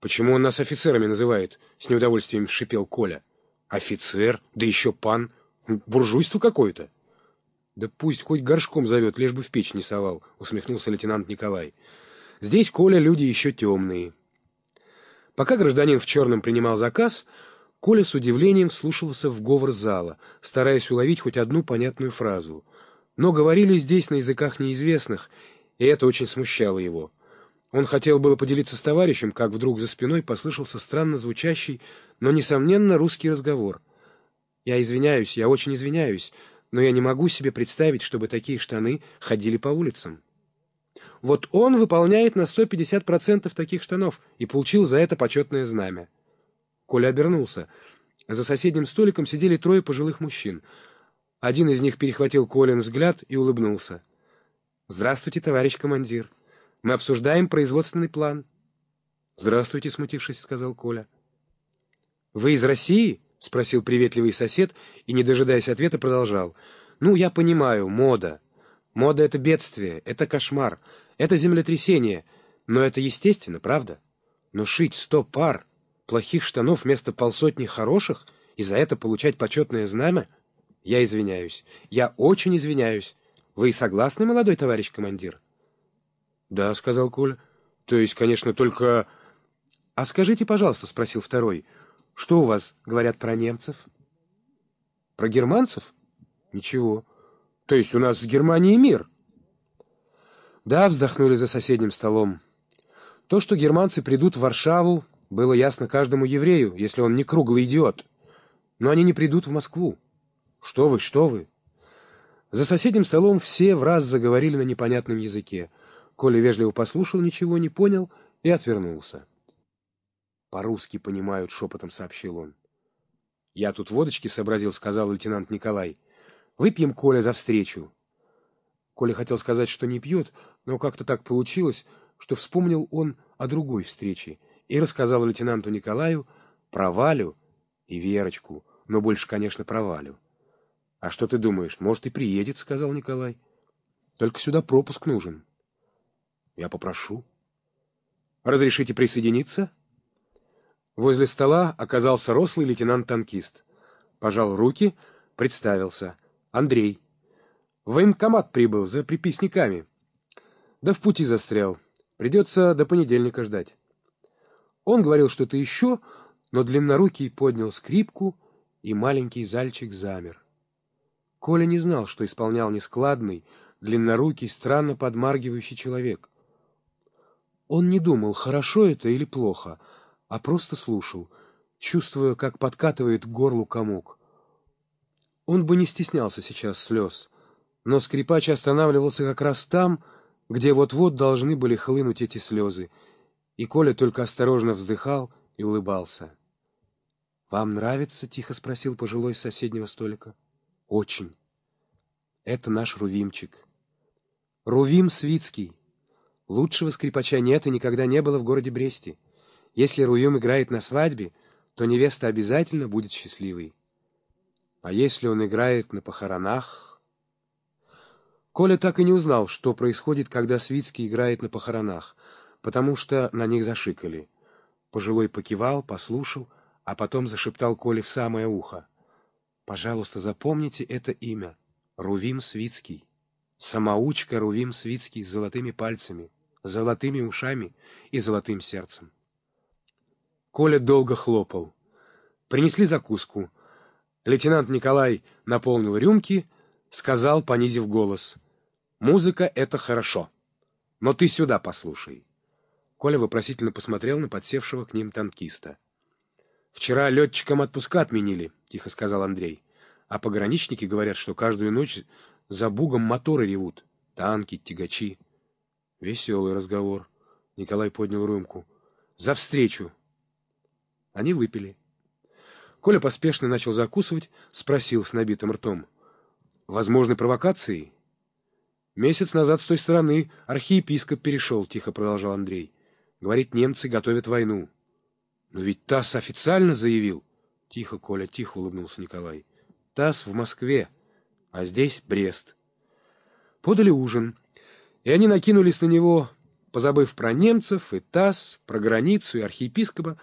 Почему он нас офицерами называет? С неудовольствием шипел Коля. Офицер? Да еще пан. Буржуйство какое-то. Да пусть хоть горшком зовет, лишь бы в печь не совал, усмехнулся лейтенант Николай. Здесь, Коля, люди еще темные. Пока гражданин в черном принимал заказ, Коля с удивлением вслушивался в говор зала, стараясь уловить хоть одну понятную фразу. Но говорили здесь на языках неизвестных, и это очень смущало его. Он хотел было поделиться с товарищем, как вдруг за спиной послышался странно звучащий, но, несомненно, русский разговор. «Я извиняюсь, я очень извиняюсь, но я не могу себе представить, чтобы такие штаны ходили по улицам». Вот он выполняет на 150% таких штанов и получил за это почетное знамя. Коля обернулся. За соседним столиком сидели трое пожилых мужчин. Один из них перехватил Колин взгляд и улыбнулся. «Здравствуйте, товарищ командир. Мы обсуждаем производственный план». «Здравствуйте», — смутившись, сказал Коля. «Вы из России?» — спросил приветливый сосед и, не дожидаясь ответа, продолжал. «Ну, я понимаю, мода. Мода — это бедствие, это кошмар, это землетрясение. Но это естественно, правда? Но шить сто пар плохих штанов вместо полсотни хороших и за это получать почетное знамя? Я извиняюсь. Я очень извиняюсь. Вы согласны, молодой товарищ командир? — Да, — сказал Коля. — То есть, конечно, только... — А скажите, пожалуйста, — спросил второй, — что у вас говорят про немцев? — Про германцев? — Ничего. То есть у нас с Германией мир? — Да, — вздохнули за соседним столом. То, что германцы придут в Варшаву, было ясно каждому еврею, если он не круглый идиот. Но они не придут в Москву. Что вы, что вы? За соседним столом все в раз заговорили на непонятном языке. Коля вежливо послушал, ничего не понял и отвернулся. «По-русски понимают», — шепотом сообщил он. «Я тут водочки сообразил», — сказал лейтенант Николай. «Выпьем, Коля, за встречу». Коля хотел сказать, что не пьет, но как-то так получилось, что вспомнил он о другой встрече — и рассказал лейтенанту Николаю про Валю и Верочку, но больше, конечно, про Валю. — А что ты думаешь, может, и приедет, — сказал Николай. — Только сюда пропуск нужен. — Я попрошу. — Разрешите присоединиться? Возле стола оказался рослый лейтенант-танкист. Пожал руки, представился. — Андрей. — В военкомат прибыл за приписниками. Да в пути застрял. Придется до понедельника ждать. Он говорил что-то еще, но длиннорукий поднял скрипку, и маленький зальчик замер. Коля не знал, что исполнял нескладный, длиннорукий, странно подмаргивающий человек. Он не думал, хорошо это или плохо, а просто слушал, чувствуя, как подкатывает к горлу комок. Он бы не стеснялся сейчас слез, но скрипач останавливался как раз там, где вот-вот должны были хлынуть эти слезы — и Коля только осторожно вздыхал и улыбался. — Вам нравится? — тихо спросил пожилой с соседнего столика. — Очень. Это наш Рувимчик. Рувим Свицкий. Лучшего скрипача нет и никогда не было в городе Бресте. Если Рувим играет на свадьбе, то невеста обязательно будет счастливой. А если он играет на похоронах... Коля так и не узнал, что происходит, когда Свицкий играет на похоронах — потому что на них зашикали. Пожилой покивал, послушал, а потом зашептал Коле в самое ухо. «Пожалуйста, запомните это имя. Рувим Свицкий. Самоучка Рувим Свицкий с золотыми пальцами, золотыми ушами и золотым сердцем». Коля долго хлопал. Принесли закуску. Лейтенант Николай наполнил рюмки, сказал, понизив голос. «Музыка — это хорошо, но ты сюда послушай». Коля вопросительно посмотрел на подсевшего к ним танкиста. «Вчера летчикам отпуска отменили», — тихо сказал Андрей. «А пограничники говорят, что каждую ночь за бугом моторы ревут. Танки, тягачи». Веселый разговор. Николай поднял рюмку. «За встречу!» Они выпили. Коля поспешно начал закусывать, спросил с набитым ртом. «Возможны провокации?» «Месяц назад с той стороны архиепископ перешел», — тихо продолжал Андрей. Говорит, немцы готовят войну. Но ведь ТАСС официально заявил. Тихо, Коля, тихо улыбнулся Николай. ТАСС в Москве, а здесь Брест. Подали ужин, и они накинулись на него позабыв про немцев и ТАСС, про границу и архиепископа,